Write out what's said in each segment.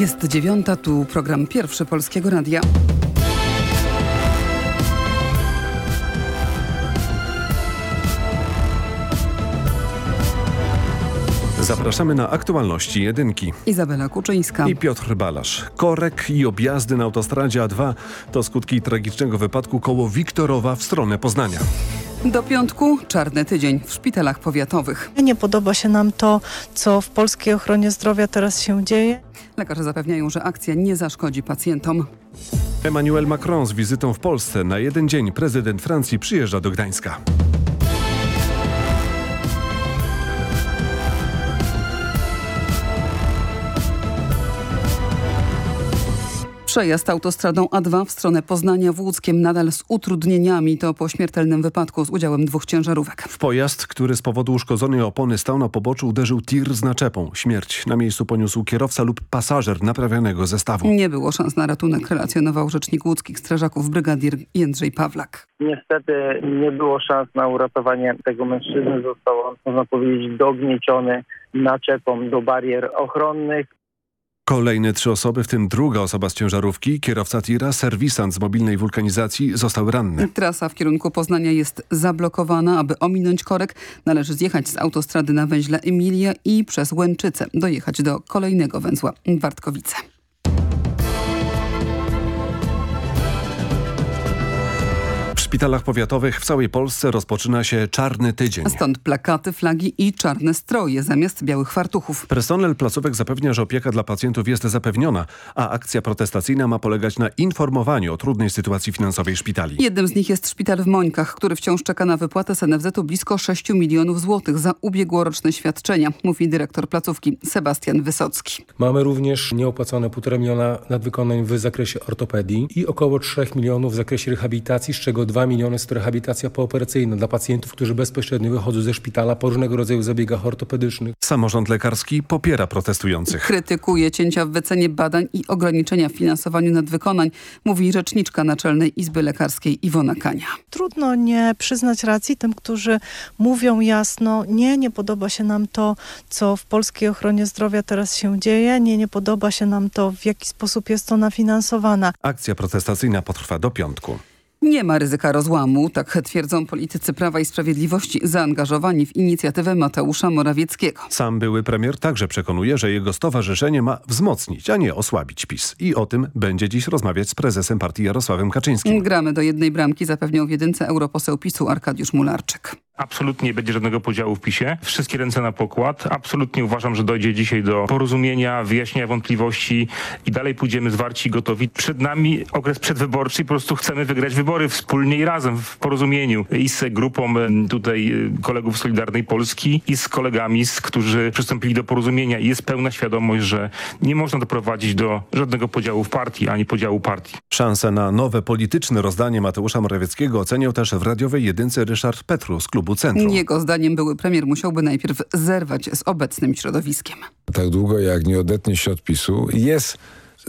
Jest dziewiąta, tu program pierwszy Polskiego Radia. Zapraszamy na aktualności jedynki. Izabela Kuczyńska. I Piotr Balasz. Korek i objazdy na autostradzie A2 to skutki tragicznego wypadku koło Wiktorowa w stronę Poznania. Do piątku czarny tydzień w szpitalach powiatowych. Nie podoba się nam to, co w polskiej ochronie zdrowia teraz się dzieje. Lekarze zapewniają, że akcja nie zaszkodzi pacjentom. Emmanuel Macron z wizytą w Polsce. Na jeden dzień prezydent Francji przyjeżdża do Gdańska. Przejazd autostradą A2 w stronę Poznania w Łódzkiem nadal z utrudnieniami. To po śmiertelnym wypadku z udziałem dwóch ciężarówek. W pojazd, który z powodu uszkodzonej opony stał na poboczu, uderzył tir z naczepą. Śmierć na miejscu poniósł kierowca lub pasażer naprawionego zestawu. Nie było szans na ratunek, relacjonował rzecznik łódzkich strażaków brygadier Jędrzej Pawlak. Niestety nie było szans na uratowanie tego mężczyzny. Został on, można powiedzieć, dognieciony naczepą do barier ochronnych. Kolejne trzy osoby, w tym druga osoba z ciężarówki, kierowca tira, serwisant z mobilnej wulkanizacji zostały ranne. Trasa w kierunku Poznania jest zablokowana. Aby ominąć korek należy zjechać z autostrady na węźle Emilia i przez Łęczycę dojechać do kolejnego węzła Wartkowice. Szpitalach powiatowych w całej Polsce rozpoczyna się czarny tydzień. Stąd plakaty, flagi i czarne stroje zamiast białych fartuchów. Personel placówek zapewnia, że opieka dla pacjentów jest zapewniona, a akcja protestacyjna ma polegać na informowaniu o trudnej sytuacji finansowej szpitali. Jednym z nich jest szpital w Mońkach, który wciąż czeka na wypłatę z NFZ-u blisko 6 milionów złotych za ubiegłoroczne świadczenia, mówi dyrektor placówki Sebastian Wysocki. Mamy również nieopłacone 1,5 miliona nadwykonań w zakresie ortopedii i około 3 milionów w zakresie rehabilitacji, z czego 2 miliony jest to rehabilitacja pooperacyjna dla pacjentów, którzy bezpośrednio wychodzą ze szpitala po różnego rodzaju zabiegach ortopedycznych. Samorząd lekarski popiera protestujących. Krytykuje cięcia w wycenie badań i ograniczenia w finansowaniu nadwykonań, mówi rzeczniczka Naczelnej Izby Lekarskiej Iwona Kania. Trudno nie przyznać racji tym, którzy mówią jasno, nie, nie podoba się nam to, co w polskiej ochronie zdrowia teraz się dzieje, nie, nie podoba się nam to, w jaki sposób jest ona finansowana. Akcja protestacyjna potrwa do piątku. Nie ma ryzyka rozłamu, tak twierdzą politycy Prawa i Sprawiedliwości zaangażowani w inicjatywę Mateusza Morawieckiego. Sam były premier także przekonuje, że jego stowarzyszenie ma wzmocnić, a nie osłabić PiS. I o tym będzie dziś rozmawiać z prezesem partii Jarosławem Kaczyńskim. Gramy do jednej bramki, zapewniał w jedynce europoseł PiSu Arkadiusz Mularczyk. Absolutnie nie będzie żadnego podziału w PiSie. Wszystkie ręce na pokład. Absolutnie uważam, że dojdzie dzisiaj do porozumienia, wyjaśnienia wątpliwości i dalej pójdziemy zwarci gotowi. Przed nami okres przedwyborczy i po prostu chcemy wygrać wybory wspólnie i razem w porozumieniu i z grupą tutaj kolegów Solidarnej Polski i z kolegami, z którzy przystąpili do porozumienia. Jest pełna świadomość, że nie można doprowadzić do żadnego podziału w partii, ani podziału partii. Szansę na nowe polityczne rozdanie Mateusza Morawieckiego oceniał też w radiowej jedynce Ryszard Petru z klubu Centrum. Jego zdaniem były premier musiałby najpierw zerwać z obecnym środowiskiem. Tak długo jak nie odetnie się od PiSu jest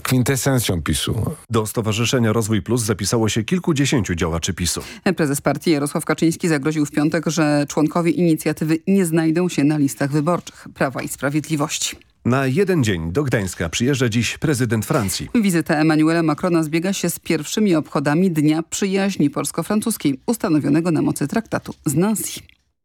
kwintesencją PiSu. Do Stowarzyszenia Rozwój Plus zapisało się kilkudziesięciu działaczy PiSu. Prezes partii Jarosław Kaczyński zagroził w piątek, że członkowie inicjatywy nie znajdą się na listach wyborczych Prawa i Sprawiedliwości. Na jeden dzień do Gdańska przyjeżdża dziś prezydent Francji. Wizyta Emmanuela Macrona zbiega się z pierwszymi obchodami Dnia Przyjaźni Polsko-Francuskiej ustanowionego na mocy traktatu z Nancy.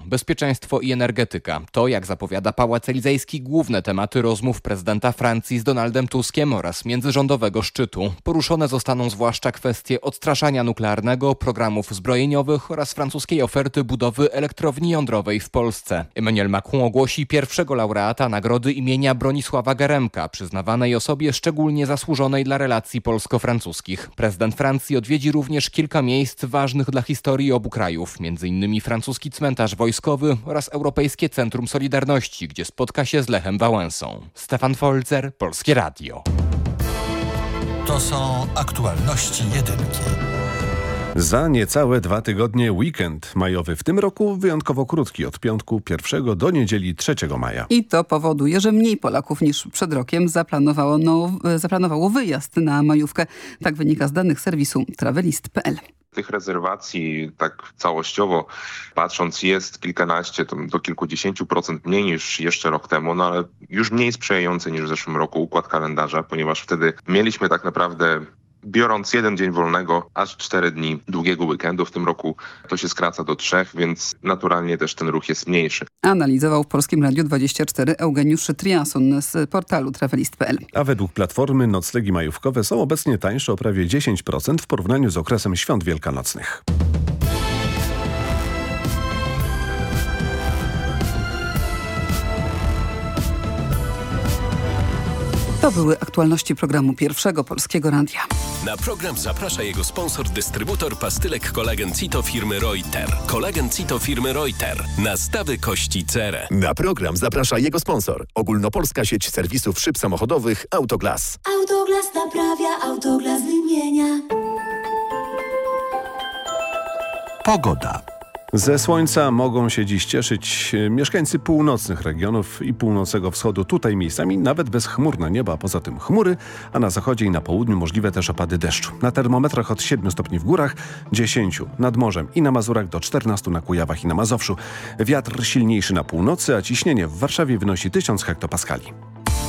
Bezpieczeństwo i energetyka to, jak zapowiada Pałac Elizejski, główne tematy rozmów prezydenta Francji z Donaldem Tuskiem oraz międzyrządowego szczytu. Poruszone zostaną zwłaszcza kwestie odstraszania nuklearnego, programów zbrojeniowych oraz francuskiej oferty budowy elektrowni jądrowej w Polsce. Emmanuel Macron ogłosi pierwszego laureata nagrody imienia Bronisława Geremka, przyznawanej osobie szczególnie zasłużonej dla relacji polsko-francuskich. Prezydent Francji odwiedzi również kilka miejsc ważnych dla historii obu krajów, m.in. francuski cmentarz wojskowy wojskowy oraz Europejskie Centrum Solidarności, gdzie spotka się z Lechem Wałęsą. Stefan Folzer, Polskie Radio. To są aktualności jedynki. Za niecałe dwa tygodnie weekend majowy w tym roku wyjątkowo krótki od piątku 1 do niedzieli 3 maja. I to powoduje, że mniej Polaków niż przed rokiem zaplanowało, no, zaplanowało wyjazd na majówkę. Tak wynika z danych serwisu travelist.pl. Tych rezerwacji tak całościowo patrząc jest kilkanaście do kilkudziesięciu procent mniej niż jeszcze rok temu, no ale już mniej sprzyjający niż w zeszłym roku układ kalendarza, ponieważ wtedy mieliśmy tak naprawdę biorąc jeden dzień wolnego, aż cztery dni długiego weekendu. W tym roku to się skraca do trzech, więc naturalnie też ten ruch jest mniejszy. Analizował w Polskim Radiu 24 Eugeniusz Triason z portalu travelist.pl. A według Platformy noclegi majówkowe są obecnie tańsze o prawie 10% w porównaniu z okresem świąt wielkanocnych. To były aktualności programu Pierwszego Polskiego Radia. Na program zaprasza jego sponsor, dystrybutor pastylek kolagen Cito firmy Reuter. Kolagen Cito firmy Reuter. Nastawy kości cerę. Na program zaprasza jego sponsor. Ogólnopolska sieć serwisów szyb samochodowych Autoglas. Autoglas naprawia, Autoglas wymienia. Pogoda. Ze słońca mogą się dziś cieszyć e, mieszkańcy północnych regionów i północnego wschodu. Tutaj miejscami nawet bez chmur na nieba, poza tym chmury, a na zachodzie i na południu możliwe też opady deszczu. Na termometrach od 7 stopni w górach, 10 nad morzem i na Mazurach do 14 na Kujawach i na Mazowszu. Wiatr silniejszy na północy, a ciśnienie w Warszawie wynosi 1000 hektopaskali.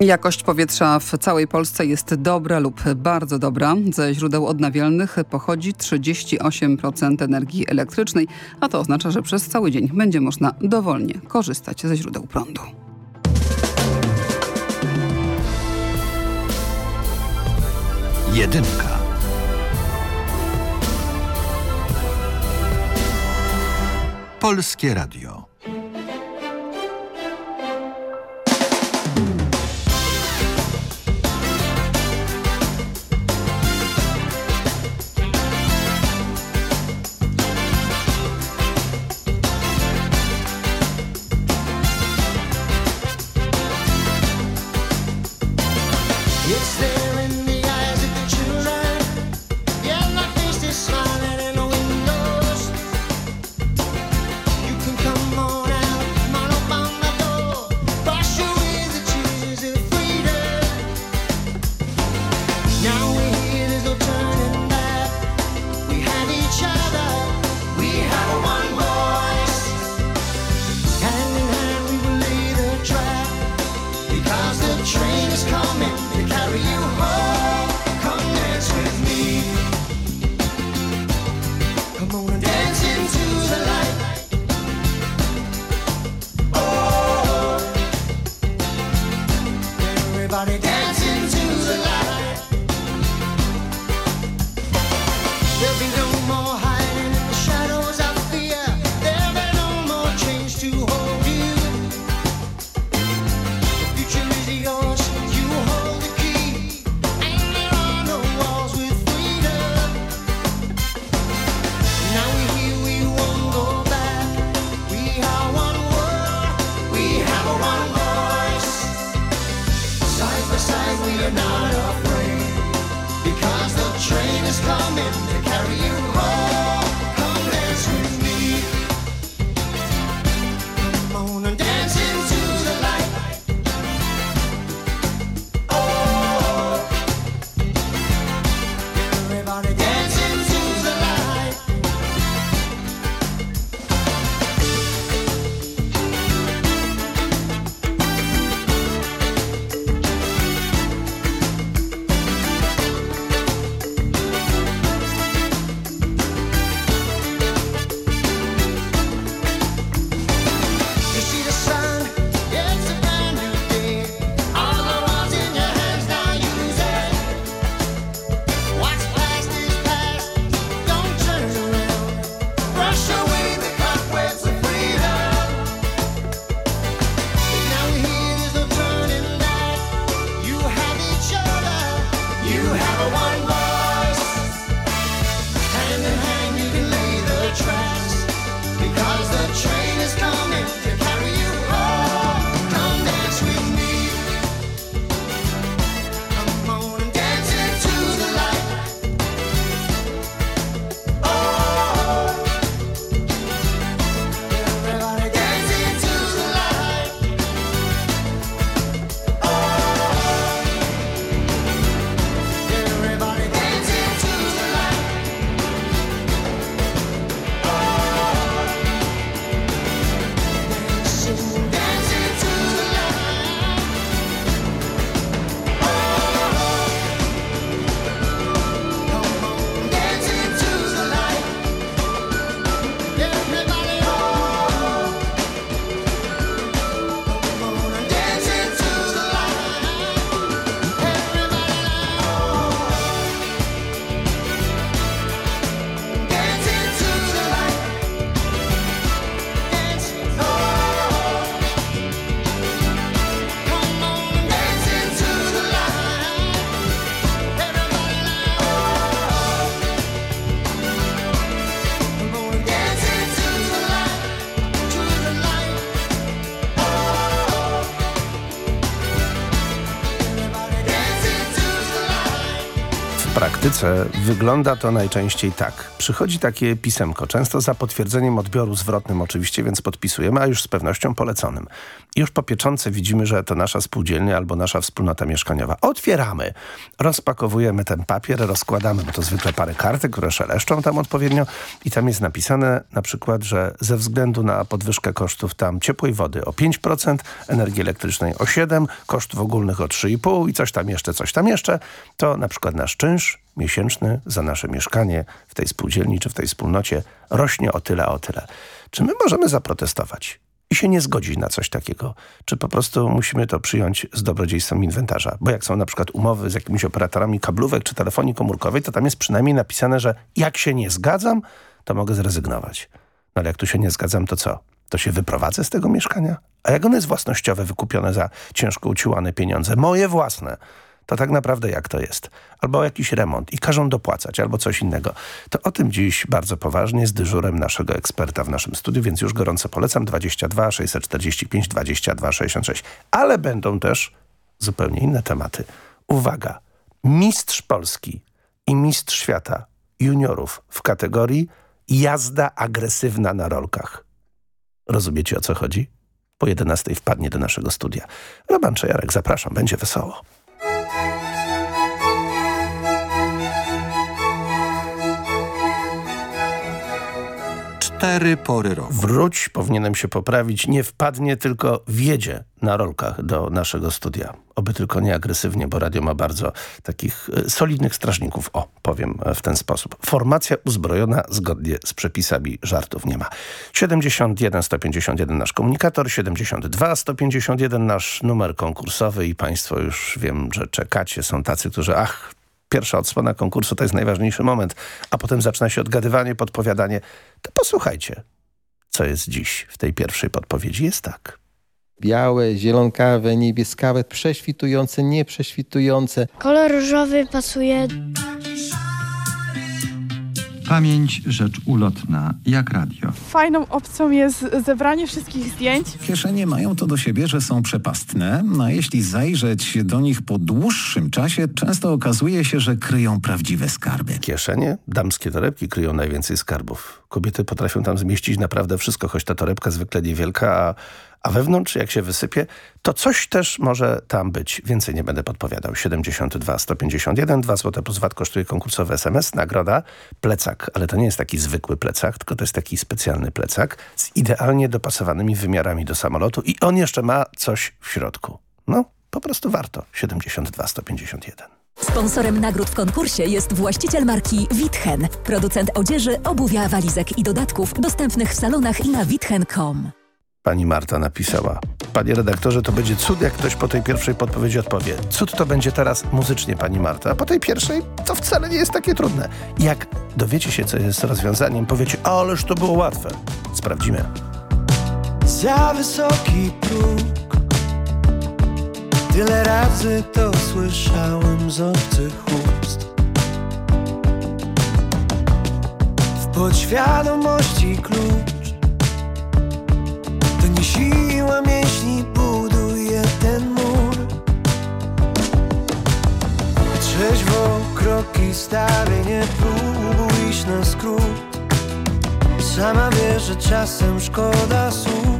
Jakość powietrza w całej Polsce jest dobra lub bardzo dobra. Ze źródeł odnawialnych pochodzi 38% energii elektrycznej, a to oznacza, że przez cały dzień będzie można dowolnie korzystać ze źródeł prądu. Jedynka. Polskie Radio. Praktyce wygląda to najczęściej tak. Przychodzi takie pisemko, często za potwierdzeniem odbioru zwrotnym oczywiście, więc podpisujemy, a już z pewnością poleconym. I już po pieczątce widzimy, że to nasza spółdzielnia albo nasza wspólnota mieszkaniowa. Otwieramy, rozpakowujemy ten papier, rozkładamy, bo to zwykle parę kartek, które szeleszczą tam odpowiednio i tam jest napisane na przykład, że ze względu na podwyżkę kosztów tam ciepłej wody o 5%, energii elektrycznej o 7%, kosztów ogólnych o 3,5% i coś tam jeszcze, coś tam jeszcze, to na przykład nasz czynsz miesięczny za nasze mieszkanie w tej spółdzielni czy w tej wspólnocie rośnie o tyle, o tyle. Czy my możemy zaprotestować? i się nie zgodzić na coś takiego. Czy po prostu musimy to przyjąć z dobrodziejstwem inwentarza? Bo jak są na przykład umowy z jakimiś operatorami kablówek czy telefonii komórkowej, to tam jest przynajmniej napisane, że jak się nie zgadzam, to mogę zrezygnować. No ale jak tu się nie zgadzam, to co? To się wyprowadzę z tego mieszkania? A jak ono jest własnościowe, wykupione za ciężko uciłane pieniądze? Moje własne to tak naprawdę jak to jest. Albo jakiś remont i każą dopłacać, albo coś innego. To o tym dziś bardzo poważnie z dyżurem naszego eksperta w naszym studiu, więc już gorąco polecam 22 645 22 66. Ale będą też zupełnie inne tematy. Uwaga, mistrz Polski i mistrz świata juniorów w kategorii jazda agresywna na rolkach. Rozumiecie o co chodzi? Po 11 wpadnie do naszego studia. Roman Czajarek, zapraszam, będzie wesoło. Cztery pory roku. Wróć, powinienem się poprawić, nie wpadnie, tylko wjedzie na rolkach do naszego studia. Oby tylko nie agresywnie, bo radio ma bardzo takich e, solidnych strażników. O, powiem w ten sposób. Formacja uzbrojona zgodnie z przepisami. Żartów nie ma. 71 151 nasz komunikator, 72 151 nasz numer konkursowy i państwo już wiem, że czekacie. Są tacy, którzy ach, pierwsza odsłona konkursu to jest najważniejszy moment, a potem zaczyna się odgadywanie, podpowiadanie. To posłuchajcie, co jest dziś w tej pierwszej podpowiedzi. Jest tak. Białe, zielonkawe, niebieskawe, prześwitujące, nieprześwitujące. Kolor różowy pasuje Pamięć rzecz ulotna, jak radio. Fajną opcją jest zebranie wszystkich zdjęć. Kieszenie mają to do siebie, że są przepastne, no a jeśli zajrzeć do nich po dłuższym czasie, często okazuje się, że kryją prawdziwe skarby. Kieszenie, damskie torebki kryją najwięcej skarbów. Kobiety potrafią tam zmieścić naprawdę wszystko, choć ta torebka zwykle niewielka, a, a wewnątrz, jak się wysypie, to coś też może tam być. Więcej nie będę podpowiadał. 72 151, 2 zł plus VAT kosztuje konkursowy SMS, nagroda, plecak. Ale to nie jest taki zwykły plecak, tylko to jest taki specjalny plecak z idealnie dopasowanymi wymiarami do samolotu i on jeszcze ma coś w środku. No, po prostu warto. 72 151. Sponsorem nagród w konkursie jest właściciel marki Witchen, producent odzieży, obuwia, walizek i dodatków dostępnych w salonach i na witchen.com. Pani Marta napisała. Panie redaktorze, to będzie cud, jak ktoś po tej pierwszej podpowiedzi odpowie. Cud to będzie teraz muzycznie, pani Marta. A po tej pierwszej to wcale nie jest takie trudne. Jak dowiecie się, co jest rozwiązaniem, powiecie, ależ to było łatwe. Sprawdzimy. Za wysoki próg Tyle razy to słyszałem z obcych ust W podświadomości klucz siła mięśni buduje ten mur. Trzeźwo kroki stawię, nie próbuj iść na skrót. Sama wiesz, że czasem szkoda słów.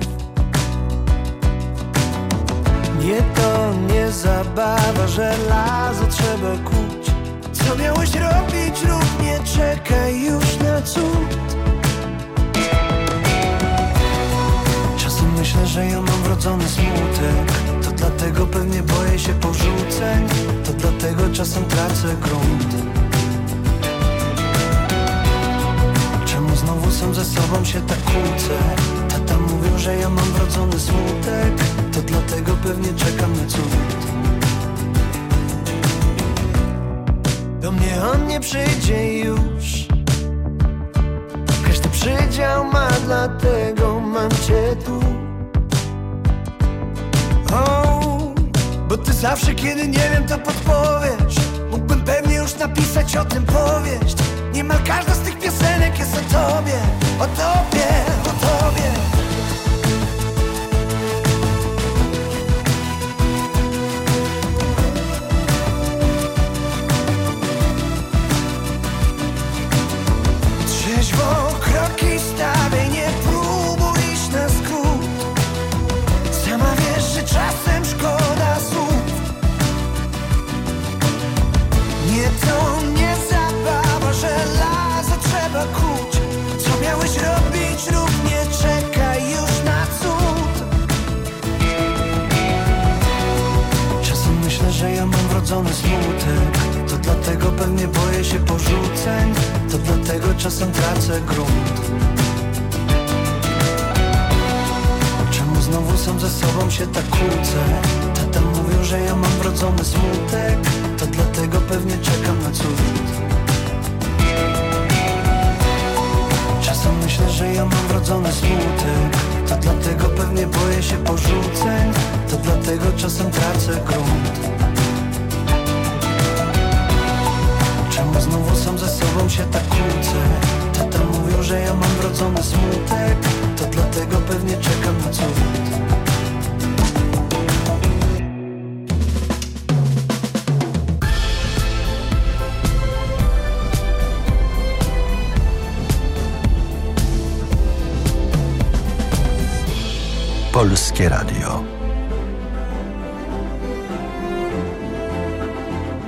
Nie to nie zabawa, że lazo trzeba kuć. Co miałeś robić, rób, nie czekaj już na cud że ja mam wrodzony smutek. To dlatego pewnie boję się porzuceń. To dlatego czasem tracę grunt. Czemu znowu sam ze sobą się tak kłócę? Tata mówił, że ja mam wrodzony smutek. To dlatego pewnie czekam na cud. Do mnie on nie przyjdzie już. Każdy przydział ma, dlatego mam cię tu Bo ty zawsze kiedy nie wiem to podpowiesz. Mógłbym pewnie już napisać o tym powieść. Niemal każda z tych piosenek jest o tobie O tobie, o tobie wrodzony smutek. To dlatego pewnie boję się porzuceń. To dlatego czasem tracę grunt. Czemu znowu sam ze sobą się tak kłócę? Tata mówił, że ja mam wrodzony smutek. To dlatego pewnie czekam na cud. Czasem myślę, że ja mam wrodzony smutek. To dlatego pewnie boję się porzuceń. To dlatego czasem tracę grunt Znowu sam ze sobą się tak kłócę? Tata mówił, że ja mam wrodzony smutek To dlatego pewnie czekam na cud Polskie Radio.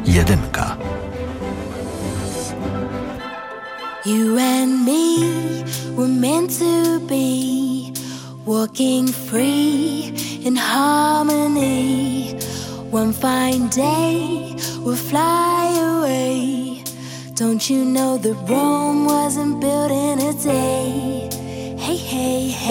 Jedynka. You and me were meant to be walking free in harmony. One fine day we'll fly away. Don't you know that Rome wasn't built in a day? Hey, hey, hey.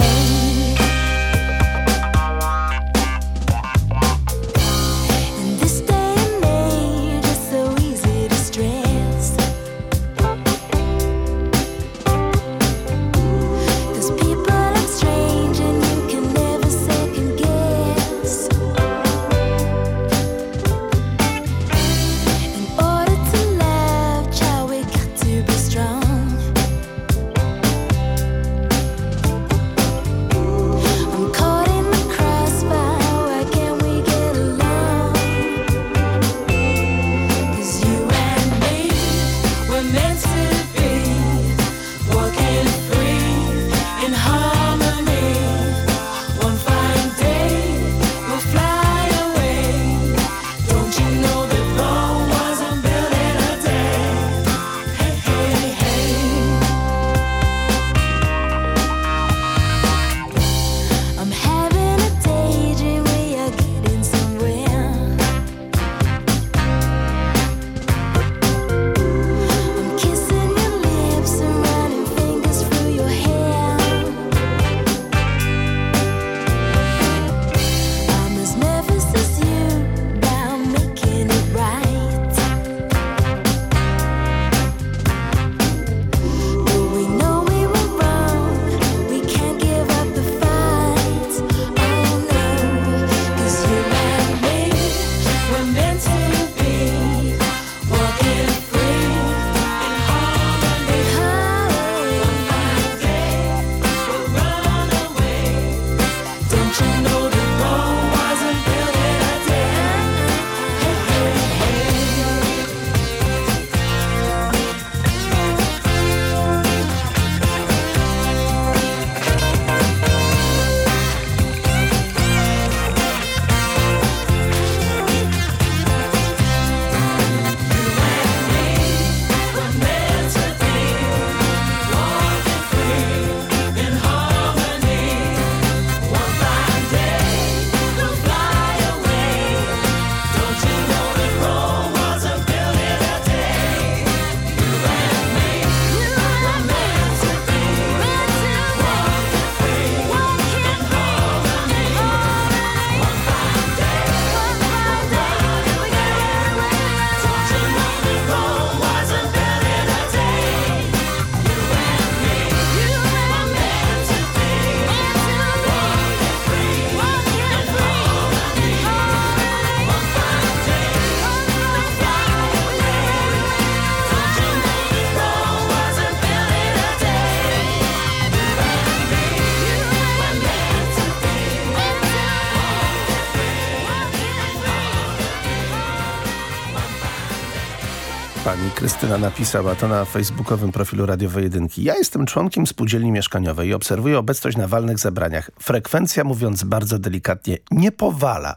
Krystyna napisała to na facebookowym profilu Radiowej Jedynki. Ja jestem członkiem spółdzielni mieszkaniowej i obserwuję obecność na walnych zebraniach. Frekwencja, mówiąc bardzo delikatnie, nie powala.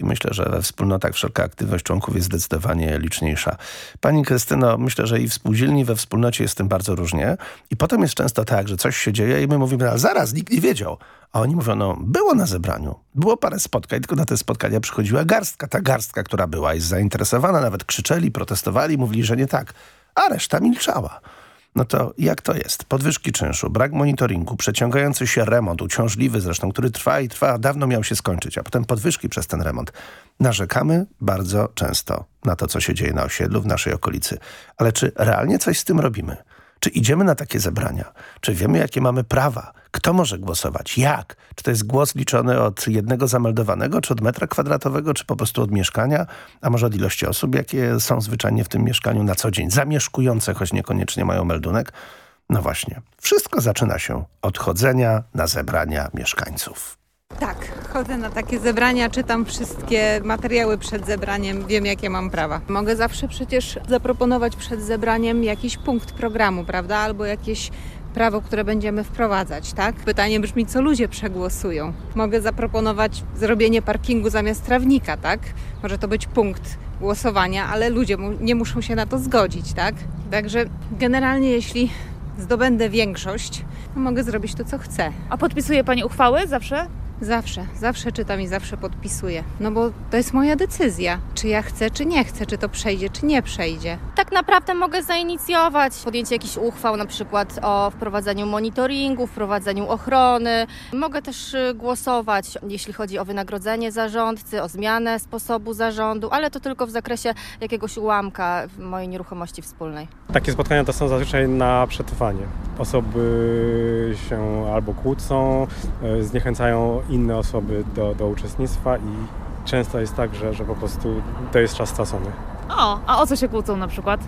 I myślę, że we wspólnotach wszelka aktywność członków jest zdecydowanie liczniejsza. Pani Krystyno, myślę, że i w spółdzielni, we wspólnocie jest tym bardzo różnie. I potem jest często tak, że coś się dzieje i my mówimy, ale zaraz, nikt nie wiedział. A oni mówią, no było na zebraniu, było parę spotkań, tylko na te spotkania przychodziła garstka. Ta garstka, która była, jest zainteresowana, nawet krzyczeli, protestowali, mówili, że nie tak. A reszta milczała. No to jak to jest? Podwyżki czynszu, brak monitoringu, przeciągający się remont, uciążliwy zresztą, który trwa i trwa, dawno miał się skończyć, a potem podwyżki przez ten remont. Narzekamy bardzo często na to, co się dzieje na osiedlu, w naszej okolicy. Ale czy realnie coś z tym robimy? Czy idziemy na takie zebrania? Czy wiemy, jakie mamy prawa? Kto może głosować? Jak? Czy to jest głos liczony od jednego zameldowanego, czy od metra kwadratowego, czy po prostu od mieszkania? A może od ilości osób, jakie są zwyczajnie w tym mieszkaniu na co dzień? Zamieszkujące, choć niekoniecznie mają meldunek? No właśnie. Wszystko zaczyna się od chodzenia na zebrania mieszkańców. Tak, chodzę na takie zebrania, czytam wszystkie materiały przed zebraniem, wiem jakie mam prawa. Mogę zawsze przecież zaproponować przed zebraniem jakiś punkt programu, prawda? Albo jakieś prawo, które będziemy wprowadzać, tak? Pytanie brzmi, co ludzie przegłosują. Mogę zaproponować zrobienie parkingu zamiast trawnika, tak? Może to być punkt głosowania, ale ludzie mu nie muszą się na to zgodzić, tak? Także generalnie jeśli zdobędę większość, to mogę zrobić to, co chcę. A podpisuje Pani uchwały zawsze? Zawsze, zawsze czytam i zawsze podpisuję. No bo to jest moja decyzja, czy ja chcę, czy nie chcę, czy to przejdzie, czy nie przejdzie. Tak naprawdę mogę zainicjować podjęcie jakichś uchwał, na przykład o wprowadzeniu monitoringu, wprowadzeniu ochrony. Mogę też y, głosować, jeśli chodzi o wynagrodzenie zarządcy, o zmianę sposobu zarządu, ale to tylko w zakresie jakiegoś ułamka w mojej nieruchomości wspólnej. Takie spotkania to są zazwyczaj na przetrwanie. Osoby się albo kłócą, e, zniechęcają inne osoby do, do uczestnictwa i często jest tak, że, że po prostu to jest czas stracony. O, a o co się kłócą na przykład?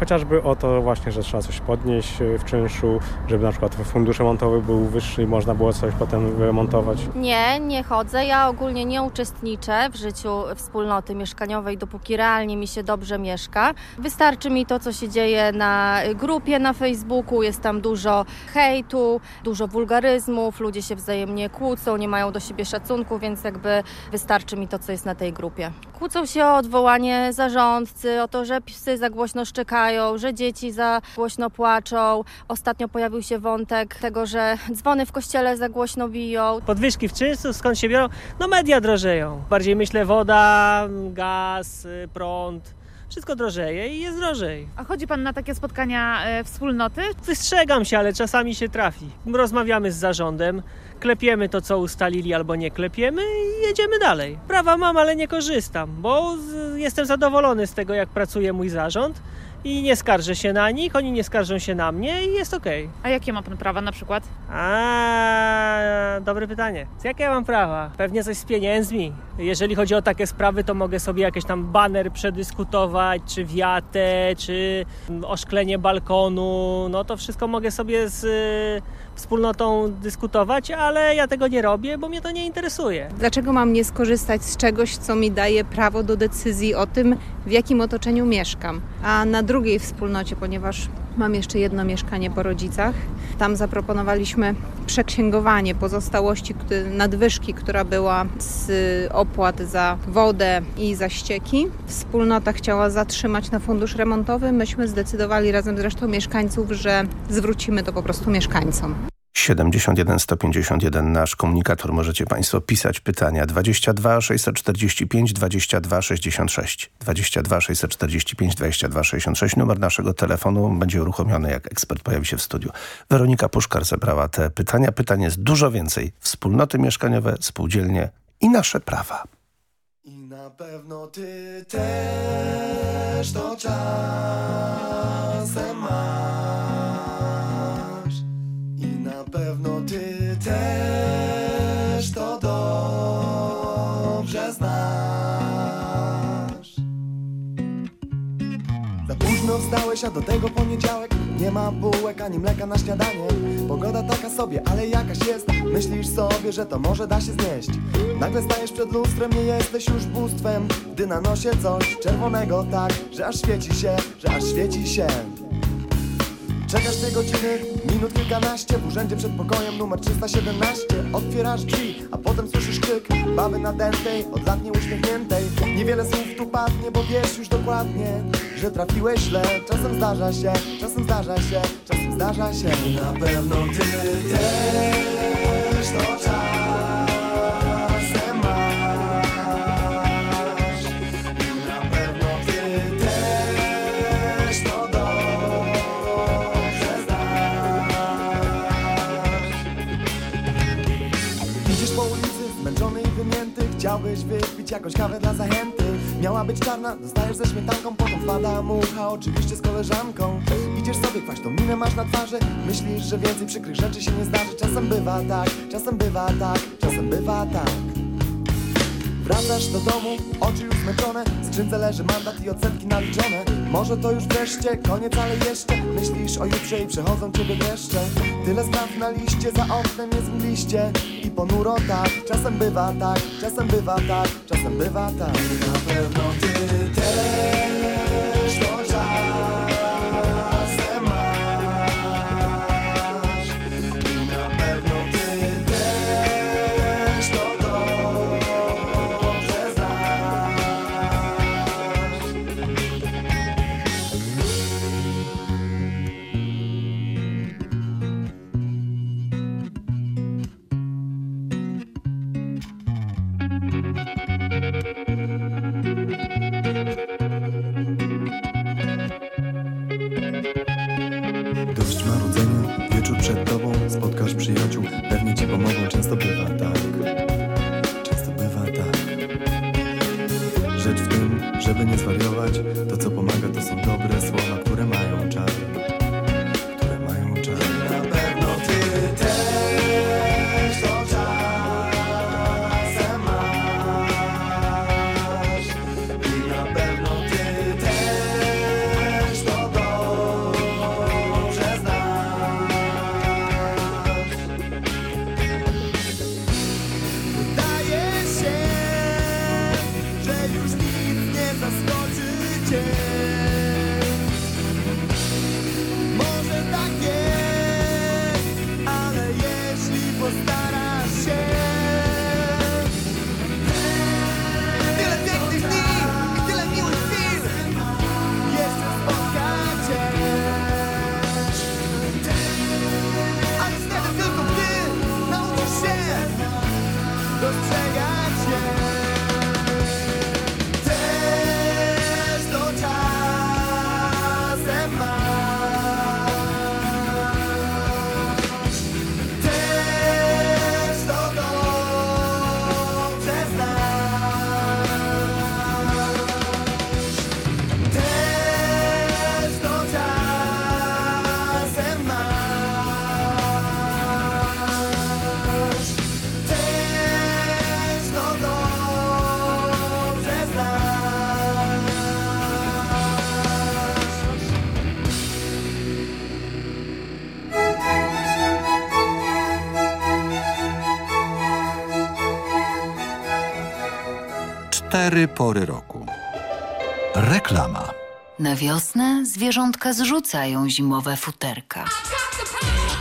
Chociażby o to właśnie, że trzeba coś podnieść e, w czynszu, żeby na przykład fundusz remontowy był wyższy i można było coś potem wyremontować. Nie, nie chodzę. Ja ogólnie nie uczestniczę w życiu wspólnoty mieszkaniowej, dopóki realnie mi się dobrze mieszka. Wystarczy mi to, co się dzieje na grupie na Facebooku. Jest tam dużo hejtu, dużo wulgaryzmów, ludzie się wzajemnie kłócą, nie mają do siebie szacunku, więc jakby wystarczy mi to, co jest na tej grupie. Kłócą się o odwołanie zarządcy, o to, że psy za głośno szczekają, że dzieci za głośno płaczą. Ostatnio pojawił się wątek tego, że dzwony w kościele za głośno biją. Podwyżki w czynszu skąd się biorą? No media drożeją. Bardziej myślę woda, gaz, y, prąd. Wszystko drożeje i jest drożej. A chodzi Pan na takie spotkania e, wspólnoty? Wystrzegam się, ale czasami się trafi. Rozmawiamy z zarządem, klepiemy to, co ustalili albo nie klepiemy i jedziemy dalej. Prawa mam, ale nie korzystam, bo z, jestem zadowolony z tego, jak pracuje mój zarząd i nie skarżę się na nich, oni nie skarżą się na mnie i jest okej. A jakie ma Pan prawa na przykład? A, dobre pytanie. Jakie ja mam prawa? Pewnie coś z pieniędzmi. Jeżeli chodzi o takie sprawy, to mogę sobie jakiś tam baner przedyskutować, czy wiatę, czy mm, oszklenie balkonu. No to wszystko mogę sobie z y, wspólnotą dyskutować, ale ja tego nie robię, bo mnie to nie interesuje. Dlaczego mam nie skorzystać z czegoś, co mi daje prawo do decyzji o tym, w jakim otoczeniu mieszkam? A na drugiej wspólnocie, ponieważ mam jeszcze jedno mieszkanie po rodzicach, tam zaproponowaliśmy przeksięgowanie pozostałości, nadwyżki, która była z opłat za wodę i za ścieki. Wspólnota chciała zatrzymać na fundusz remontowy. Myśmy zdecydowali razem z resztą mieszkańców, że zwrócimy to po prostu mieszkańcom. 71 151 nasz komunikator. Możecie Państwo pisać pytania 22 645 22 66 22 645 22 66. Numer naszego telefonu będzie uruchomiony, jak ekspert pojawi się w studiu. Weronika Puszkar zebrała te pytania. Pytań jest dużo więcej. Wspólnoty mieszkaniowe, spółdzielnie i nasze prawa. Na pewno ty też to czasem wstałeś, a do tego poniedziałek Nie ma bułek ani mleka na śniadanie. Pogoda taka sobie, ale jakaś jest. Myślisz sobie, że to może da się znieść. Nagle stajesz przed lustrem, nie jesteś już bóstwem. Gdy na nosie coś czerwonego tak Że aż świeci się, że aż świeci się Czekasz tej godziny, minut kilkanaście W urzędzie przed pokojem numer 317 Otwierasz drzwi, a potem słyszysz krzyk Baby nadętej, od lat nieuśmiechniętej. Niewiele słów tu padnie, bo wiesz już dokładnie Że trafiłeś źle, czasem zdarza się Czasem zdarza się, czasem zdarza się. Na pewno ty też Chciałbyś wypić jakąś kawę dla zachęty? Miała być czarna, dostajesz ze śmietanką Potem wpada mucha, oczywiście z koleżanką. Idziesz sobie, kwaśną minę masz na twarzy Myślisz, że więcej przykrych rzeczy się nie zdarzy. Czasem bywa tak, czasem bywa tak, czasem bywa tak Wracasz do domu, oczy już zmęczone skrzynce leży mandat i odsetki naliczone. Może to już wreszcie, koniec, ale jeszcze Myślisz o jutrze i przechodzą ciebie dreszcze Tyle spraw na liście, za oknem jest mgliście I ponuro tak, czasem bywa tak Czasem bywa tak, czasem bywa tak. Na pewno ty też Cztery pory roku. Reklama. Na wiosnę zwierzątka zrzucają zimowe futerka.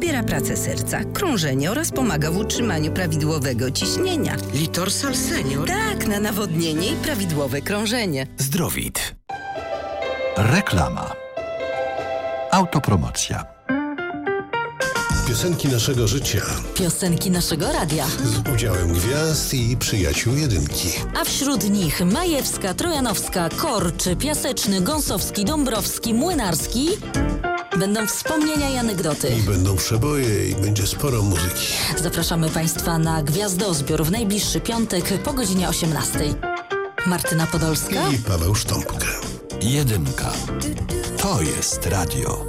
wspiera pracę serca, krążenie oraz pomaga w utrzymaniu prawidłowego ciśnienia. Litorsal Senior? Tak, na nawodnienie i prawidłowe krążenie. Zdrowit. Reklama. Autopromocja. Piosenki naszego życia Piosenki naszego radia. z udziałem gwiazd i przyjaciół jedynki. A wśród nich Majewska, Trojanowska, Korczy, Piaseczny, Gąsowski, Dąbrowski, Młynarski. Będą wspomnienia i anegdoty. I będą przeboje i będzie sporo muzyki. Zapraszamy Państwa na Gwiazdozbiór w najbliższy piątek po godzinie 18. Martyna Podolska. I Paweł Sztąpkę. Jedynka. To jest radio.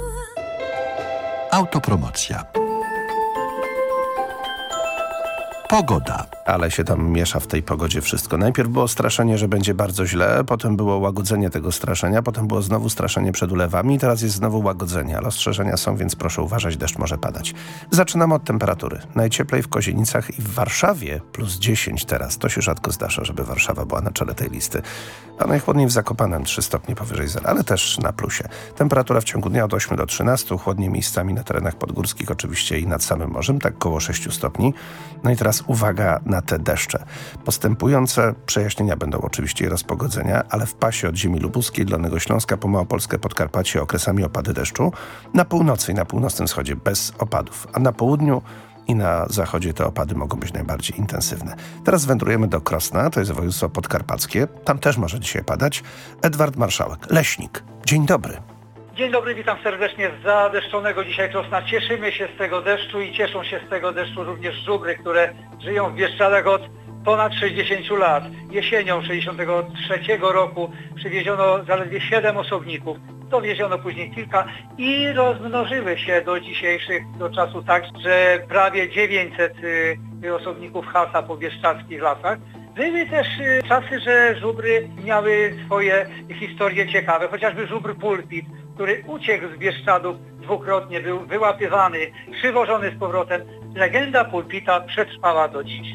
Autopromocja. Pogoda. Ale się tam miesza w tej pogodzie wszystko. Najpierw było straszenie, że będzie bardzo źle, potem było łagodzenie tego straszenia, potem było znowu straszenie przed ulewami i teraz jest znowu łagodzenie, ale ostrzeżenia są, więc proszę uważać, deszcz może padać. Zaczynamy od temperatury. Najcieplej w Kozienicach i w Warszawie plus 10 teraz. To się rzadko zdarza, żeby Warszawa była na czele tej listy. A najchłodniej w Zakopanem 3 stopnie powyżej zera, ale też na plusie. Temperatura w ciągu dnia od 8 do 13, chłodniej miejscami na terenach podgórskich oczywiście i nad samym morzem, tak koło 6 stopni. No i teraz uwaga na te deszcze. Postępujące przejaśnienia będą oczywiście i rozpogodzenia, ale w pasie od ziemi lubuskiej, Dolnego Śląska po Małopolskę, Podkarpacie okresami opady deszczu. Na północy i na północnym wschodzie bez opadów, a na południu i na zachodzie te opady mogą być najbardziej intensywne. Teraz wędrujemy do Krosna, to jest województwo podkarpackie. Tam też może dzisiaj padać. Edward Marszałek, leśnik. Dzień dobry. Dzień dobry, witam serdecznie z zadeszczonego dzisiaj Krosna. Cieszymy się z tego deszczu i cieszą się z tego deszczu również żubry, które żyją w Bieszczadach od ponad 60 lat. Jesienią 63 roku przywieziono zaledwie 7 osobników, dowieziono później kilka i rozmnożyły się do dzisiejszych, do czasu tak, że prawie 900 y, osobników hasa po bieszczadzkich lasach. Były też y, czasy, że żubry miały swoje historie ciekawe, chociażby żubr pulpit, który uciekł z Bieszczadów dwukrotnie, był wyłapywany, przywożony z powrotem. Legenda pulpita przetrwała do dziś.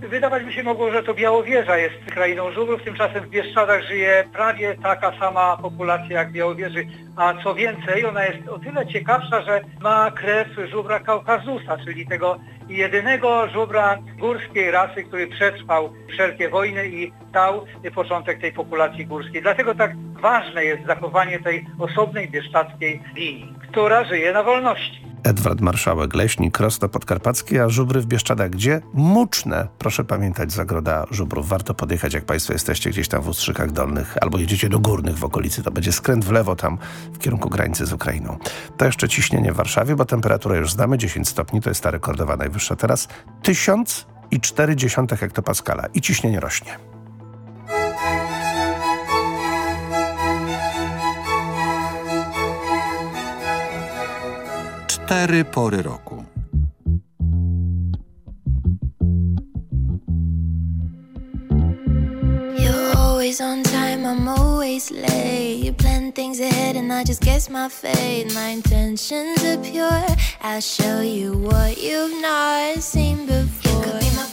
Wydawać by się mogło, że to Białowieża jest krainą żubrów, tymczasem w Bieszczadach żyje prawie taka sama populacja jak Białowieży, a co więcej, ona jest o tyle ciekawsza, że ma krew żubra Kaukazusa, czyli tego jedynego żubra górskiej rasy, który przetrwał wszelkie wojny i dał początek tej populacji górskiej. Dlatego tak ważne jest zachowanie tej osobnej bieszczadzkiej linii, która żyje na wolności. Edward Marszałek, leśnik, Krosno Podkarpackie, a żubry w Bieszczadach gdzie? Muczne. Proszę pamiętać, zagroda żubrów. Warto podjechać, jak Państwo jesteście gdzieś tam w Ustrzykach Dolnych, albo jedziecie do Górnych w okolicy. To będzie skręt w lewo tam, w kierunku granicy z Ukrainą. To jeszcze ciśnienie w Warszawie, bo temperaturę już znamy, 10 stopni, to jest ta rekordowa najwyższa teraz. 1000,4 hektopaskala i ciśnienie rośnie. Cztery pory roku. You're always on time, I'm always late. You plan things ahead and I just guess my fate. My intentions are pure. I'll show you what you've not seen before. You could be my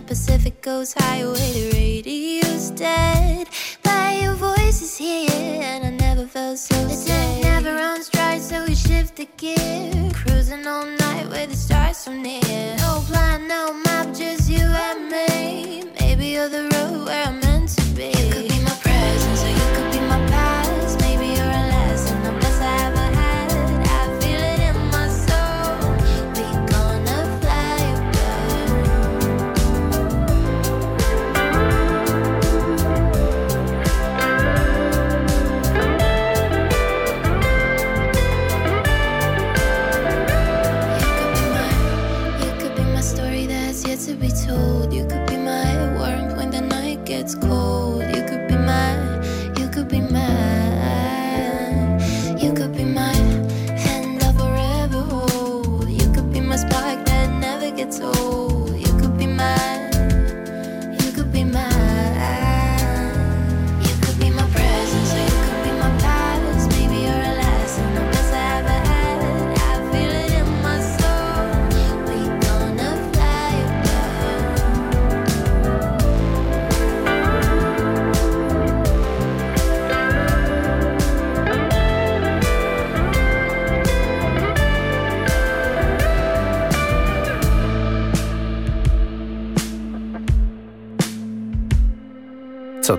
that Pacific goes highway. The radio's dead, but your voice is here, and I never felt so safe. It never runs dry, so we shift the gear. Cruising all night where the stars so near. No plan, no map, just you and me. Maybe you're the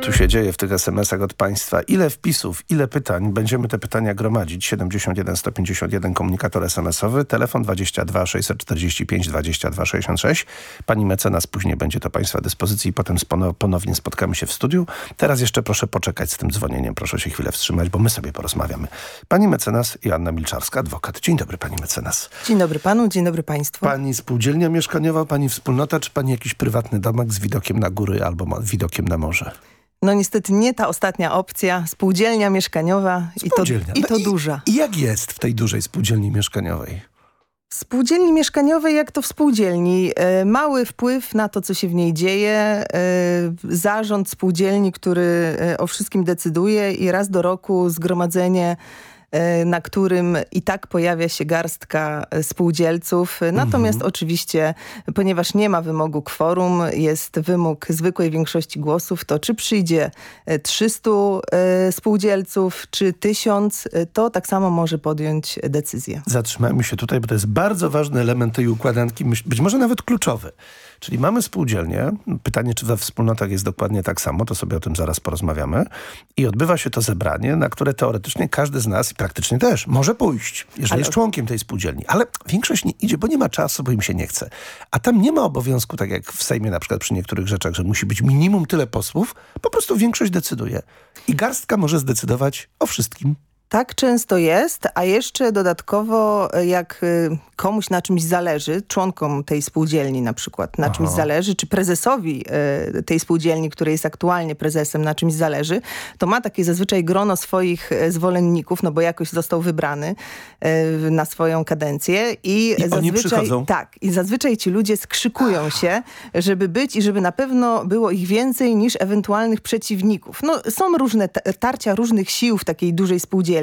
tu się dzieje w tych SMS-ach od Państwa? Ile wpisów, ile pytań? Będziemy te pytania gromadzić. 71 151 komunikator SMS-owy, telefon 22 645 22 66. Pani mecenas później będzie to Państwa dyspozycji i potem ponownie spotkamy się w studiu. Teraz jeszcze proszę poczekać z tym dzwonieniem. Proszę się chwilę wstrzymać, bo my sobie porozmawiamy. Pani mecenas Joanna Milczarska, adwokat. Dzień dobry Pani mecenas. Dzień dobry panu, dzień dobry państwu. Pani spółdzielnia mieszkaniowa, Pani wspólnota, czy Pani jakiś prywatny domek z widokiem na góry albo widokiem na morze? No niestety nie ta ostatnia opcja, spółdzielnia mieszkaniowa Spółdzielnia. i to, i No to i- duża. I jak jest w tej dużej spółdzielni mieszkaniowej? W spółdzielni mieszkaniowej, jak to w spółdzielni, e, mały wpływ na to, co się w niej dzieje. E, zarząd spółdzielni, który e, o wszystkim decyduje i raz do roku zgromadzenie, na którym i tak pojawia się garstka e, spółdzielców. Natomiast oczywiście, ponieważ nie ma wymogu kworum, jest wymóg zwykłej większości głosów, to czy przyjdzie e, 300 e, spółdzielców, czy 1000, e, to tak samo może podjąć decyzję. Zatrzymajmy się tutaj, bo to jest bardzo ważny element tej układanki, być może nawet kluczowy. Czyli mamy spółdzielnię. Pytanie, czy we wspólnotach jest dokładnie tak samo, to sobie o tym zaraz porozmawiamy. I odbywa się to zebranie, na które teoretycznie każdy z nas i praktycznie też może pójść, jeżeli Ale- jest członkiem tej spółdzielni. Ale większość nie idzie, bo nie ma czasu, bo im się nie chce. A tam nie ma obowiązku, tak jak w Sejmie na przykład przy niektórych rzeczach, że musi być minimum tyle posłów. Po prostu większość decyduje. I garstka może zdecydować o wszystkim. Tak często jest, a jeszcze dodatkowo e, jak y, komuś na czymś zależy, członkom tej spółdzielni na przykład na czymś Aha. zależy, czy prezesowi e, tej spółdzielni, który jest aktualnie prezesem, na czymś zależy, to ma takie zazwyczaj grono swoich e, zwolenników, no bo jakoś został wybrany e, na swoją kadencję i, I zazwyczaj tak, i zazwyczaj ci ludzie skrzykują się, żeby być i żeby na pewno było ich więcej niż ewentualnych przeciwników. No, są różne ta- tarcia różnych sił w takiej dużej spółdzielni.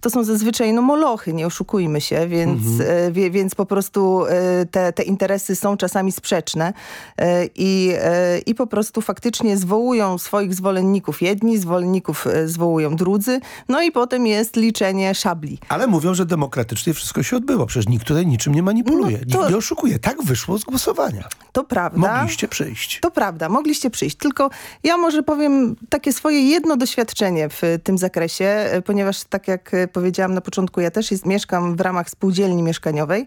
To są zazwyczaj no, molochy, nie oszukujmy się, więc, Mhm. e, wie, więc po prostu e, te, te interesy są czasami sprzeczne e, i, i po prostu faktycznie zwołują swoich zwolenników jedni, zwolenników zwołują drudzy, no i potem jest liczenie szabli. Ale mówią, że demokratycznie wszystko się odbyło. Przecież nikt tutaj niczym nie manipuluje. No to- Nikt nie oszukuje. Tak wyszło z głosowania. To prawda. Mogliście przyjść. To prawda, mogliście przyjść. Tylko ja może powiem takie swoje jedno doświadczenie w tym zakresie, ponieważ tak jak e, powiedziałam na początku, ja też jest, mieszkam w ramach spółdzielni mieszkaniowej.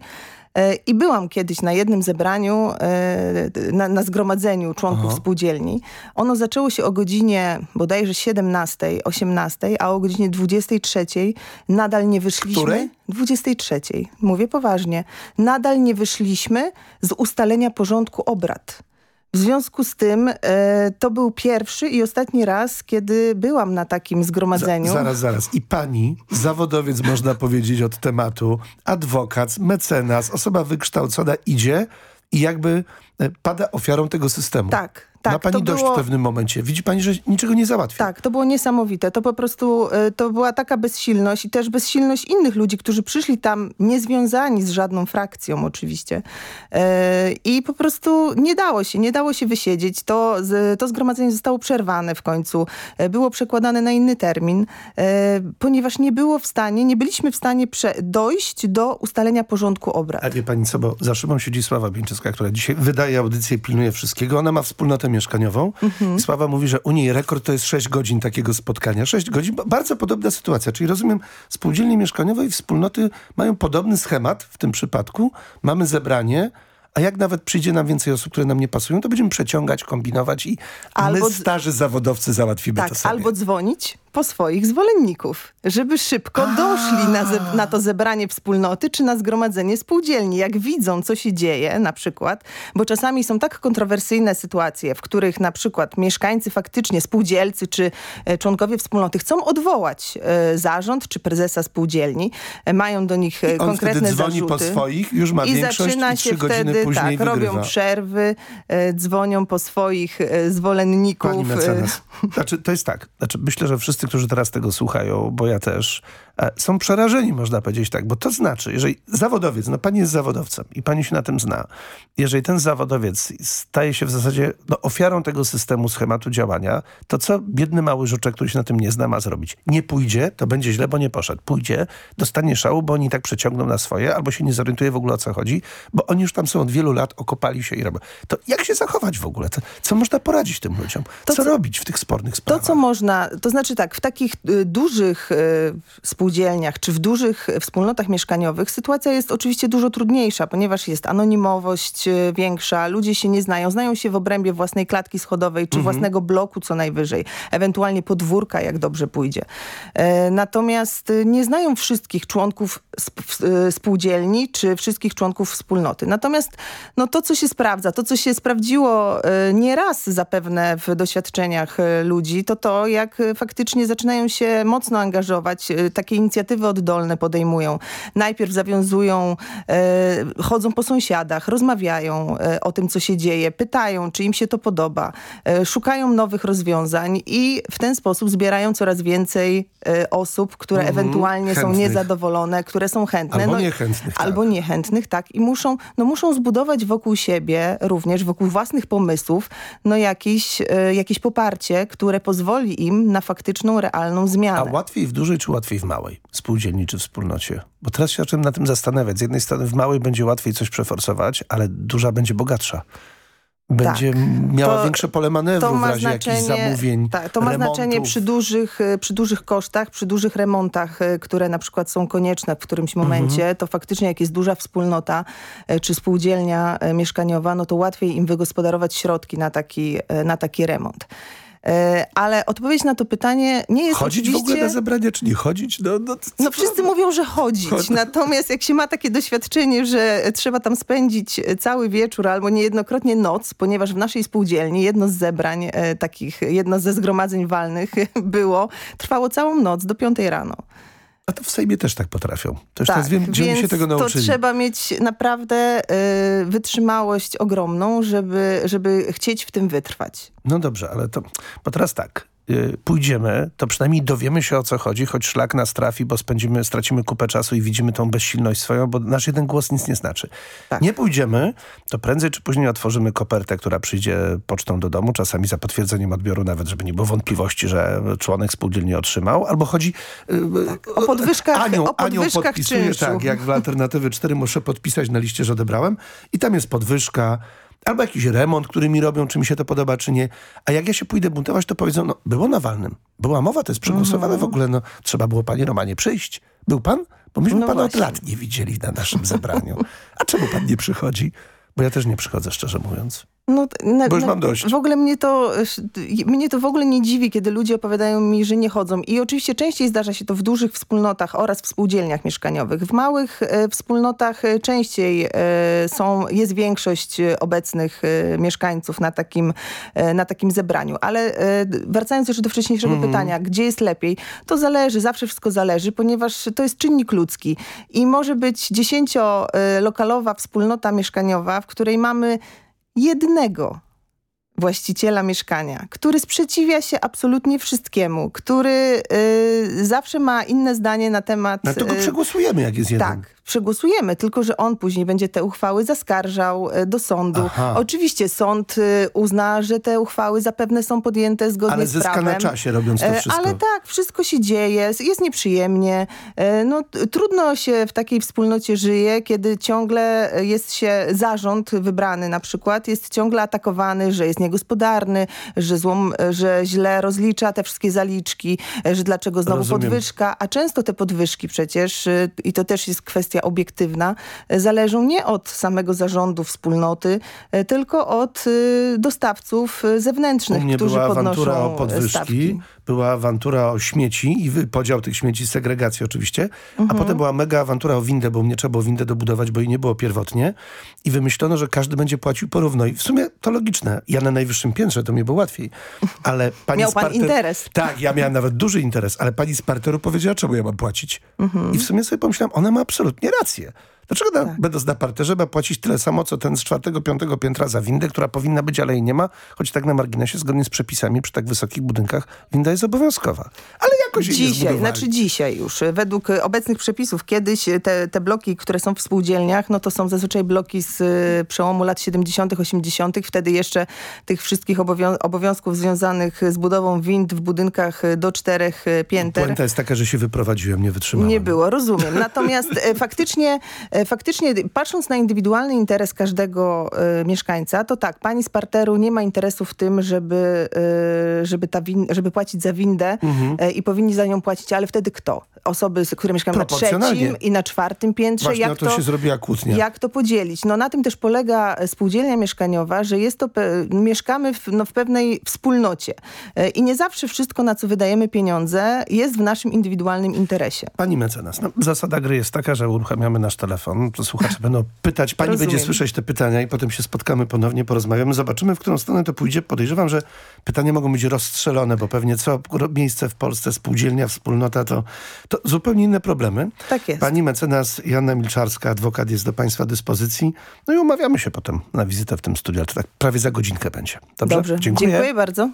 e, I byłam kiedyś na jednym zebraniu, e, na, na zgromadzeniu członków Aha. spółdzielni. Ono zaczęło się o godzinie bodajże 17, 18, a o godzinie 23 nadal nie wyszliśmy. Której? 23. Mówię poważnie. Nadal nie wyszliśmy z ustalenia porządku obrad. W związku z tym e, to był pierwszy i ostatni raz, kiedy byłam na takim zgromadzeniu. Za, zaraz, zaraz. I pani, zawodowiec można powiedzieć od tematu, adwokat, mecenas, osoba wykształcona idzie i jakby e, pada ofiarą tego systemu. Tak, tak, Ma pani dość było- w pewnym momencie. Widzi pani, że niczego nie załatwi. Tak, to było niesamowite. To po prostu, e, to była taka bezsilność i też bezsilność innych ludzi, którzy przyszli tam niezwiązani z żadną frakcją oczywiście. E, I po prostu nie dało się, nie dało się wysiedzieć. To, to zgromadzenie zostało przerwane w końcu. E, Było przekładane na inny termin, ponieważ nie było w stanie, nie byliśmy w stanie dojść do ustalenia porządku obrad. A wie pani co, bo za szybą siedzi Sława Bieńczycka, która dzisiaj wydaje audycję i pilnuje wszystkiego. Ona ma wspólnotę mieszkaniową. Mhm. Sława mówi, że u niej rekord to jest 6 godzin takiego spotkania. 6 godzin, ba- bardzo podobna sytuacja. Czyli rozumiem, spółdzielnie mieszkaniowe i wspólnoty mają podobny schemat w tym przypadku. Mamy zebranie, a jak nawet przyjdzie nam więcej osób, które nam nie pasują, to będziemy przeciągać, kombinować i Albo my starzy zawodowcy załatwimy Tak, to sobie. albo dzwonić, po swoich zwolenników, żeby szybko doszli na, na to zebranie wspólnoty czy na zgromadzenie spółdzielni. Jak widzą, co się dzieje na przykład, bo czasami są tak kontrowersyjne sytuacje, w których na przykład mieszkańcy faktycznie, spółdzielcy czy e, członkowie wspólnoty chcą odwołać e, zarząd czy prezesa spółdzielni, e, mają do nich e, I on konkretne wtedy dzwoni zarzuty. po swoich, już ma I większość zaczyna i się wtedy, później tak, wygrywa. robią przerwy, e, dzwonią po swoich e, zwolenników. Pani mecenas. Znaczy, to jest tak. Znaczy, myślę, że wszyscy, którzy teraz tego słuchają, bo ja też, są przerażeni, można powiedzieć tak, bo to znaczy, jeżeli zawodowiec, no pani jest zawodowcem i pani się na tym zna, jeżeli ten zawodowiec staje się w zasadzie no, ofiarą tego systemu, schematu działania, to co biedny mały żuczek, który się na tym nie zna, ma zrobić? Nie pójdzie, to będzie źle, bo nie poszedł. Pójdzie, dostanie szału, bo oni tak przeciągną na swoje, albo się nie zorientuje w ogóle o co chodzi, bo oni już tam są od wielu lat, okopali się i robią. To jak się zachować w ogóle? Co, co można poradzić tym ludziom? Co, robić w tych spornych To, sprawach? co można, to znaczy tak, w takich y, dużych y, spółdzielniach czy w dużych wspólnotach mieszkaniowych sytuacja jest oczywiście dużo trudniejsza, ponieważ jest anonimowość y, większa, ludzie się nie znają, znają się w obrębie własnej klatki schodowej czy Mhm. własnego bloku co najwyżej, ewentualnie podwórka, jak dobrze pójdzie. E, Natomiast y, nie znają wszystkich członków spółdzielni czy wszystkich członków wspólnoty. Natomiast no, to, co się sprawdza, to, co się sprawdziło nieraz zapewne w doświadczeniach ludzi, to to, jak faktycznie zaczynają się mocno angażować, y, takie inicjatywy oddolne podejmują. Najpierw zawiązują, y, chodzą po sąsiadach, rozmawiają y, o tym, co się dzieje, pytają, czy im się to podoba, y, szukają nowych rozwiązań i w ten sposób zbierają coraz więcej osób, które Mhm, ewentualnie są chętnych. niezadowolone, które są chętne. Albo No niechętnych, tak. Albo niechętnych, tak. I muszą, no muszą zbudować wokół siebie, również wokół własnych pomysłów, no jakieś, e, jakieś poparcie, które pozwoli im na faktyczną, realną A zmianę. łatwiej w dużej czy łatwiej w małej? Spółdzielni czy wspólnocie? Bo teraz się zacząłem na tym zastanawiać. Z jednej strony w małej będzie łatwiej coś przeforsować, ale duża będzie bogatsza. Będzie miała To- większe pole manewru w razie jakichś zamówień, tak, to ma remontów. znaczenie przy dużych, e, przy dużych kosztach, przy dużych remontach, e, które na przykład są konieczne w którymś Mhm. momencie, to faktycznie jak jest duża wspólnota e, czy spółdzielnia mieszkaniowa, no to łatwiej im wygospodarować środki na taki, na taki remont. E, Ale odpowiedź na to pytanie nie jest Chodzić w oczywiście... ogóle na zebranie, czy nie chodzić? No, no, No wszyscy mówią, że chodzić, Chodź. natomiast jak się ma takie doświadczenie, że trzeba tam spędzić e, cały wieczór albo niejednokrotnie noc, ponieważ w naszej spółdzielni jedno z zebrań e, takich, jedno ze zgromadzeń walnych było, trwało całą noc do piątej rano. A to w Sejmie też tak potrafią. To już tak, teraz wiem, gdzie oni się tego to nauczyli. trzeba mieć naprawdę e, wytrzymałość ogromną, żeby, żeby chcieć w tym wytrwać. No dobrze, ale to... Bo teraz tak, y, pójdziemy, to przynajmniej dowiemy się o co chodzi, choć szlak nas trafi, bo spędzimy, stracimy kupę czasu i widzimy tą bezsilność swoją, bo nasz jeden głos nic nie znaczy. Tak. Nie pójdziemy, to prędzej czy później otworzymy kopertę, która przyjdzie pocztą do domu, czasami za potwierdzeniem odbioru, nawet żeby nie było wątpliwości, że członek spółdzielni otrzymał, albo chodzi... y, O podwyżkach, Anią, o Anią podwyżkach podpisuje, czynszu. tak, jak w Alternatywy 4 muszę podpisać na liście, że odebrałem i tam jest podwyżka, albo jakiś remont, który mi robią, czy mi się to podoba, czy nie. A jak ja się pójdę buntować, to powiedzą, no było na walnym, była mowa, to jest przegłosowane w ogóle, no trzeba było panie Romanie przyjść. Był pan? Bo myśmy No pana właśnie. od lat nie widzieli na naszym zebraniu. A czemu pan nie przychodzi? Bo ja też nie przychodzę, szczerze mówiąc. No, na, Bo już mam dość. W ogóle mnie to, mnie to w ogóle nie dziwi, kiedy ludzie opowiadają mi, że nie chodzą. I oczywiście częściej zdarza się to w dużych wspólnotach oraz w spółdzielniach mieszkaniowych. W małych e, wspólnotach e, częściej e, są, jest większość e, obecnych e, mieszkańców na takim, e, na takim zebraniu. Ale wracając jeszcze do wcześniejszego Mhm. pytania, gdzie jest lepiej, to zależy, zawsze wszystko zależy, ponieważ to jest czynnik ludzki. I może być dziesięciolokalowa wspólnota mieszkaniowa, w której mamy jednego właściciela mieszkania, który sprzeciwia się absolutnie wszystkiemu, który y, zawsze ma inne zdanie na temat... No to go y, przegłosujemy, jak jest jeden. tak, przegłosujemy, tylko że on później będzie te uchwały zaskarżał e, do sądu. Aha. Oczywiście sąd e, uzna, że te uchwały zapewne są podjęte zgodnie Ale z zyska prawem. na czasie, robiąc to E, wszystko. Ale tak, wszystko się dzieje, jest nieprzyjemnie. E, No, trudno się w takiej wspólnocie żyje, kiedy ciągle jest się zarząd wybrany na przykład, jest ciągle atakowany, że jest niegospodarny, że, złom, że źle rozlicza te wszystkie zaliczki, e, że dlaczego znowu Rozumiem. podwyżka, a często te podwyżki przecież, e, i to też jest kwestia obiektywna, e, zależą nie od samego zarządu wspólnoty, e, tylko od e, dostawców e, U zewnętrznych, mnie którzy była awantura podnoszą o podwyżki, stawki. Była awantura o śmieci i podział tych śmieci, segregacji oczywiście, a Mhm. potem była mega awantura o windę, bo mnie trzeba było windę dobudować, bo jej nie było pierwotnie i wymyślono, że każdy będzie płacił porówno i w sumie to logiczne. Ja na najwyższym piętrze, to mi było łatwiej. Ale pani Miał pan parter- interes. Tak, ja miałem nawet duży interes, ale pani z parteru powiedziała, czemu ja mam płacić. Mhm. I w sumie sobie pomyślałem, ona ma absolutnie rację. Dlaczego Tak. na, będąc na parterze ma płacić tyle samo, co ten z czwartego, piątego piętra za windę, która powinna być, ale jej nie ma, choć tak na marginesie, zgodnie z przepisami przy tak wysokich budynkach, winda jest obowiązkowa. Ale jakoś jej nie Dzisiaj, znaczy dzisiaj już, według obecnych przepisów, kiedyś e, te, te bloki, które są w spółdzielniach, no to są zazwyczaj bloki z e, przełomu lat 70., 80., wtedy jeszcze tych wszystkich obowią obowiązków związanych z budową wind w budynkach e, do czterech pięter. Puenta jest taka, że się wyprowadziłem, nie wytrzymałem. Nie było, rozumiem. Natomiast e, faktycznie, e, faktycznie patrząc na indywidualny interes każdego e, mieszkańca, to tak, pani z parteru nie ma interesu w tym, żeby, e, żeby, ta win, żeby płacić za windę Mhm. e, i powinni za nią płacić, ale wtedy kto? Osoby, które mieszkają na trzecim i na czwartym piętrze. Właśnie jak o to się zrobiła kłótnia. Jak to podzielić? No na tym też polega spółdzielnia mieszkaniowa, że jest to, mieszkamy w, no, w pewnej wspólnocie E, i nie zawsze wszystko, na co wydajemy pieniądze jest w naszym indywidualnym interesie. Pani mecenas, no, zasada gry jest taka, że uruchamiamy nasz telefon, to słuchacze będą pytać, pani Rozumiem. będzie słyszeć te pytania i potem się spotkamy ponownie, porozmawiamy, zobaczymy, w którą stronę to pójdzie. Podejrzewam, że pytania mogą być rozstrzelone, bo pewnie co miejsce w Polsce, spółdzielnia, wspólnota, to, to zupełnie inne problemy. Tak jest. Pani mecenas Joanna Milczarska, adwokat, jest do państwa dyspozycji. No i umawiamy się potem na wizytę w tym studiu, ale to tak prawie za godzinkę będzie. Dobrze? Dobrze, dziękuję bardzo.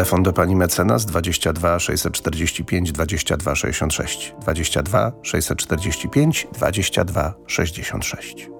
Telefon do pani mecenas 22 645 22 66 22 645 22 66.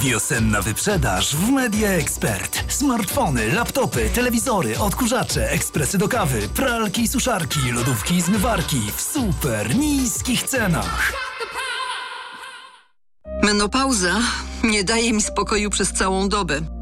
Wiosenna wyprzedaż w Media Expert. Smartfony, laptopy, telewizory, odkurzacze, ekspresy do kawy, pralki i suszarki, lodówki i zmywarki w super niskich cenach. Menopauza nie daje mi spokoju przez całą dobę.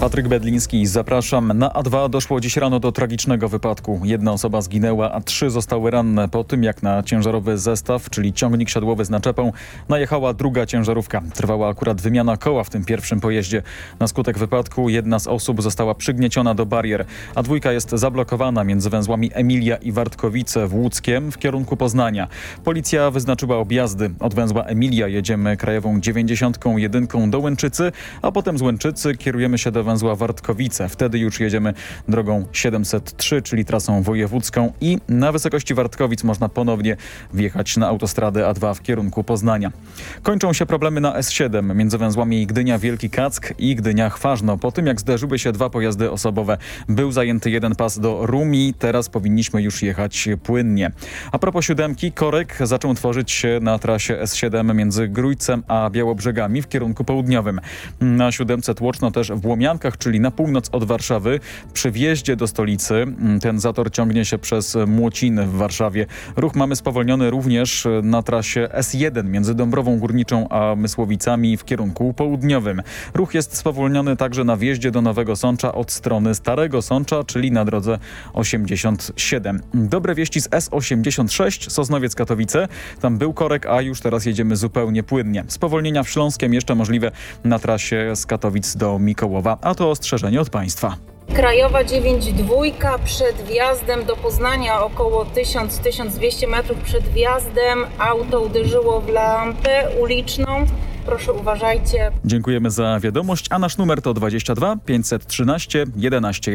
Patryk Bedliński, zapraszam. Na A2 doszło dziś rano do tragicznego wypadku. Jedna osoba zginęła, a trzy zostały ranne po tym, jak na ciężarowy zestaw, czyli ciągnik siodłowy z naczepą, najechała druga ciężarówka. Trwała akurat wymiana koła w tym pierwszym pojeździe. Na skutek wypadku jedna z osób została przygnieciona do barier, a dwójka jest zablokowana między węzłami Emilia i Wartkowice w Łódzkiem w kierunku Poznania. Policja wyznaczyła objazdy. Od węzła Emilia jedziemy krajową 91 do Łęczycy, a potem z Łęczycy kierujemy się do węzła Wartkowice. Wtedy już jedziemy drogą 703, czyli trasą wojewódzką i na wysokości Wartkowic można ponownie wjechać na autostradę A2 w kierunku Poznania. Kończą się problemy na S7 między węzłami Gdynia Wielki Kack i Gdynia Chważno. Po tym jak zderzyły się dwa pojazdy osobowe, był zajęty jeden pas do Rumi, teraz powinniśmy już jechać płynnie. A propos siódemki, korek zaczął tworzyć się na trasie S7 między Grójcem a Białobrzegami w kierunku południowym. Na siódemce tłoczno też w Czyli na północ od Warszawy. Przy wjeździe do stolicy mm, ten zator ciągnie się przez Młociny w Warszawie. Ruch mamy spowolniony również na trasie S1 między Dąbrową Górniczą a Mysłowicami w kierunku południowym. Ruch jest spowolniony także na wjeździe do Nowego Sącza od strony Starego Sącza, czyli na drodze 87. Dobre wieści z S86 Sosnowiec Katowice. Tam był korek, a już teraz jedziemy zupełnie płynnie. Spowolnienia w Śląskiem jeszcze możliwe na trasie z Katowic do Mikołowa, a to ostrzeżenie od państwa. Krajowa 9.2 przed wjazdem do Poznania około 1000-1200 metrów przed wjazdem auto uderzyło w lampę uliczną. Proszę uważajcie. Dziękujemy za wiadomość, a nasz numer to 22 513 11